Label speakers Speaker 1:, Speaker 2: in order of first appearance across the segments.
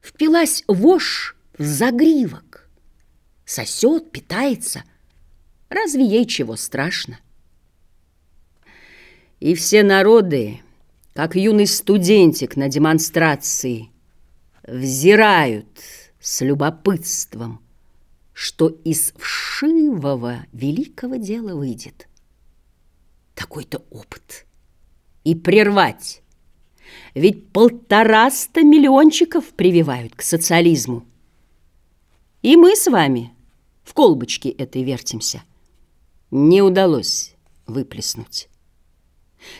Speaker 1: Впилась вошь в загривок. Сосет, питается. Разве ей чего страшно? И все народы, как юный студентик на демонстрации, взирают с любопытством, что из вшивого великого дела выйдет такой-то опыт. И прервать. Ведь полтораста миллиончиков прививают к социализму. И мы с вами в колбочке этой вертимся. Не удалось выплеснуть.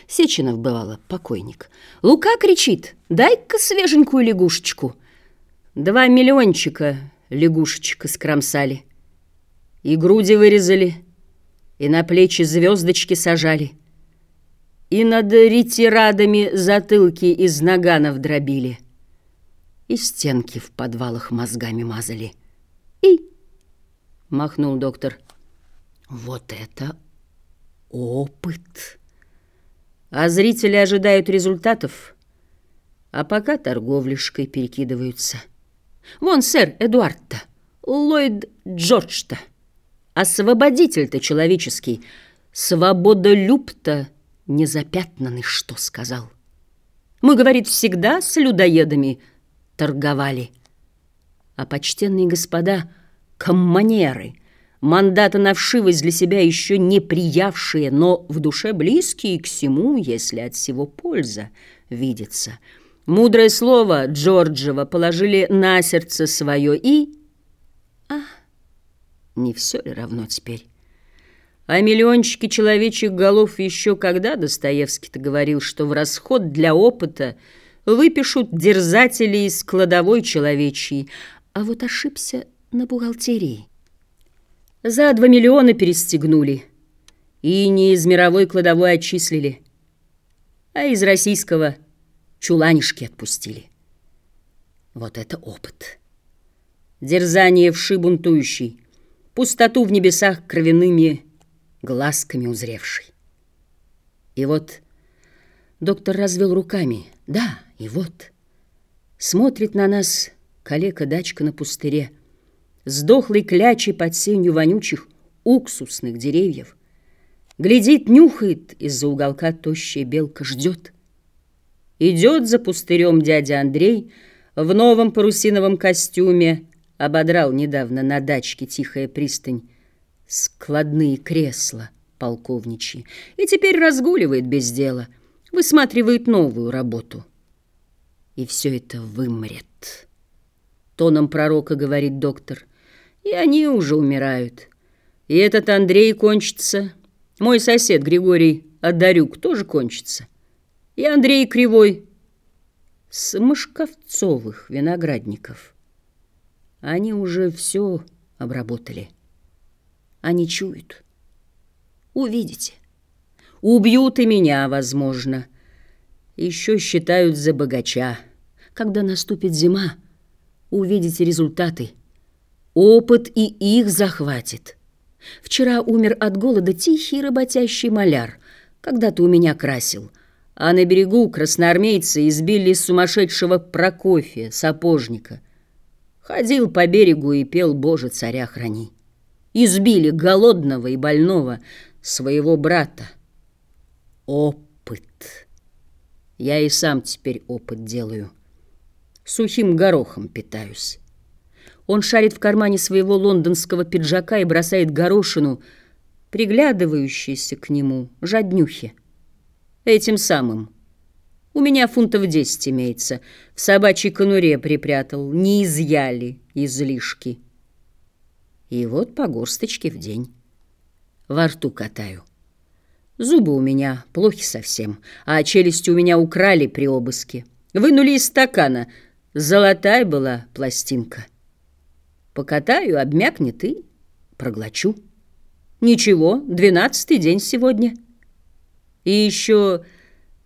Speaker 1: Сеченов, бывало, покойник. Лука кричит, дай-ка свеженькую лягушечку. Два миллиончика лягушечка скромсали. И груди вырезали, и на плечи звездочки сажали, и над ретирадами затылки из наганов дробили, и стенки в подвалах мозгами мазали. И, махнул доктор, вот это опыт. А зрители ожидают результатов, а пока торговляшкой перекидываются. Вон сэр Эдуард-то, Ллойд Джордж-то. Освободитель-то человеческий, свободолюб-то незапятнанный, что сказал. Мы, говорит, всегда с людоедами торговали. А почтенные господа комманеры, мандата на вшивость для себя еще не приявшие, но в душе близкие к всему, если от всего польза видится. Мудрое слово Джорджева положили на сердце свое и... Ах! Не все ли равно теперь? А миллиончики человечьих голов еще когда Достоевский-то говорил, что в расход для опыта выпишут дерзатели из кладовой человечьей, а вот ошибся на бухгалтерии. За два миллиона перестегнули и не из мировой кладовой отчислили, а из российского чуланишки отпустили. Вот это опыт. Дерзание вши бунтующий — пустоту в небесах кровяными глазками узревший. И вот доктор развел руками. Да, и вот смотрит на нас калека-дачка на пустыре, сдохлый клячей под сенью вонючих уксусных деревьев. Глядит, нюхает из-за уголка тощая белка, ждет. Идет за пустырем дядя Андрей в новом парусиновом костюме, Ободрал недавно на дачке тихая пристань складные кресла полковничьи и теперь разгуливает без дела, высматривает новую работу. И все это вымрет. Тоном пророка говорит доктор. И они уже умирают. И этот Андрей кончится. Мой сосед Григорий Одарюк тоже кончится. И Андрей Кривой с Мышковцовых виноградников. Они уже все обработали. Они чуют. Увидите. Убьют и меня, возможно. Еще считают за богача. Когда наступит зима, увидите результаты. Опыт и их захватит. Вчера умер от голода тихий работящий маляр. Когда-то у меня красил. А на берегу красноармейцы избили сумасшедшего Прокофия, сапожника. Ходил по берегу и пел «Боже, царя храни». Избили голодного и больного своего брата. Опыт. Я и сам теперь опыт делаю. Сухим горохом питаюсь. Он шарит в кармане своего лондонского пиджака и бросает горошину, приглядывающейся к нему, жаднюхе. Этим самым у меня фунтов десять имеется. В собачьей конуре припрятал. Не изъяли излишки. И вот по горсточке в день. Во рту катаю. Зубы у меня плохи совсем, а челюсти у меня украли при обыске. Вынули из стакана. Золотая была пластинка. Покатаю, обмякнет и проглочу. Ничего, двенадцатый день сегодня. И еще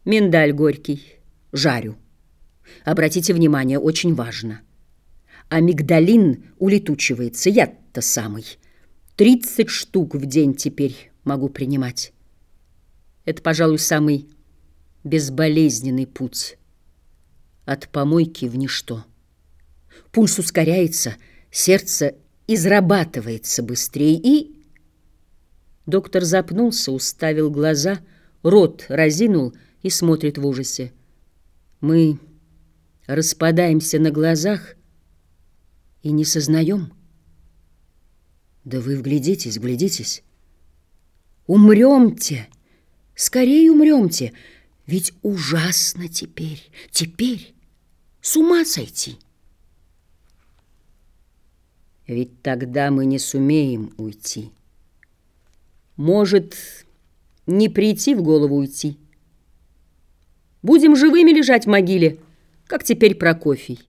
Speaker 1: Миндаль горький. Жарю. Обратите внимание, очень важно. Амигдалин улетучивается, яд-то самый. Тридцать штук в день теперь могу принимать. Это, пожалуй, самый безболезненный путь от помойки в ничто. Пульс ускоряется, сердце израбатывается быстрее и... Доктор запнулся, уставил глаза, рот разинул и смотрит в ужасе. Мы распадаемся на глазах и не сознаем. Да вы вглядитесь, вглядитесь. Умремте, скорее умремте, ведь ужасно теперь, теперь с ума сойти. Ведь тогда мы не сумеем уйти. Может, не прийти в голову уйти. Будем живыми лежать в могиле, как теперь Прокофий.